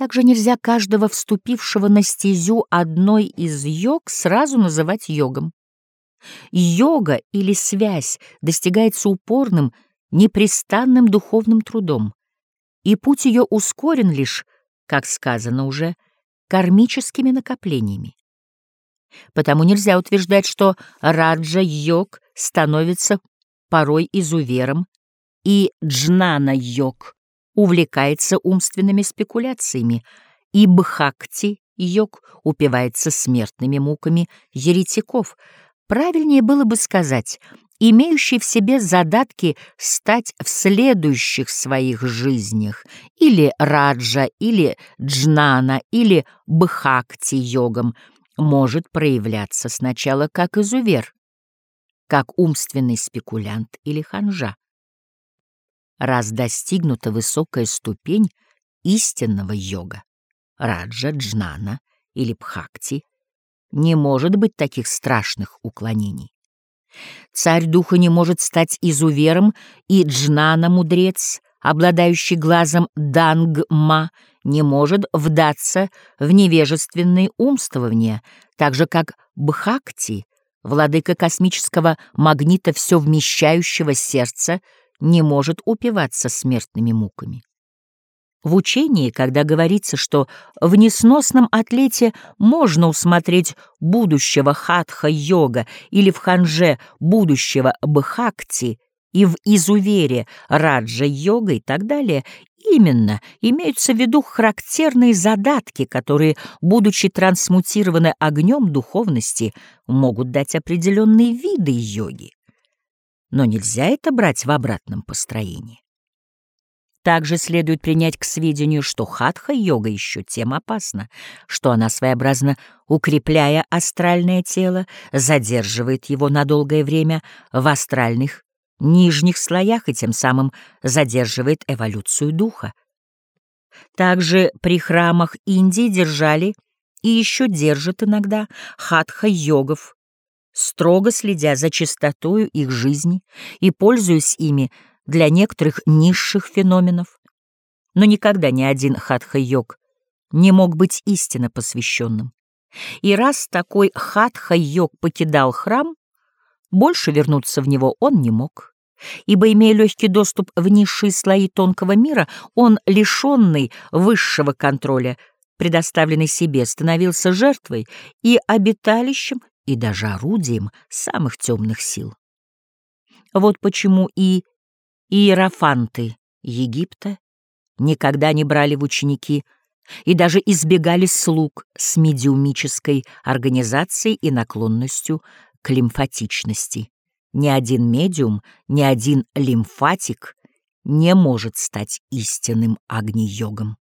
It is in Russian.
Также нельзя каждого вступившего на стезю одной из йог сразу называть йогом. Йога или связь достигается упорным, непрестанным духовным трудом, и путь ее ускорен лишь, как сказано уже, кармическими накоплениями. Потому нельзя утверждать, что раджа-йог становится порой изувером, и джнана-йог увлекается умственными спекуляциями, и бхакти-йог упивается смертными муками еретиков. Правильнее было бы сказать, имеющий в себе задатки стать в следующих своих жизнях или раджа, или джнана, или бхакти-йогом, может проявляться сначала как изувер, как умственный спекулянт или ханжа. Раз достигнута высокая ступень истинного йога, раджа, джнана или бхакти, не может быть таких страшных уклонений. Царь духа не может стать изувером, и джнана-мудрец, обладающий глазом дангма, не может вдаться в невежественные умствования, так же как Бхакти, владыка космического магнита все вмещающего сердца, не может упиваться смертными муками. В учении, когда говорится, что в несносном атлете можно усмотреть будущего хатха-йога или в ханже будущего бхакти и в изувере раджа-йога и так далее, именно имеются в виду характерные задатки, которые, будучи трансмутированы огнем духовности, могут дать определенные виды йоги. Но нельзя это брать в обратном построении. Также следует принять к сведению, что хатха-йога еще тем опасна, что она, своеобразно укрепляя астральное тело, задерживает его на долгое время в астральных нижних слоях и тем самым задерживает эволюцию духа. Также при храмах Индии держали и еще держат иногда хатха-йогов, строго следя за чистотою их жизни и пользуясь ими для некоторых низших феноменов. Но никогда ни один хатха-йог не мог быть истинно посвященным. И раз такой хатха-йог покидал храм, больше вернуться в него он не мог, ибо, имея легкий доступ в низшие слои тонкого мира, он, лишенный высшего контроля, предоставленный себе, становился жертвой и обиталищем, и даже орудием самых темных сил. Вот почему и иерофанты Египта никогда не брали в ученики и даже избегали слуг с медиумической организацией и наклонностью к лимфатичности. Ни один медиум, ни один лимфатик не может стать истинным агни-йогом.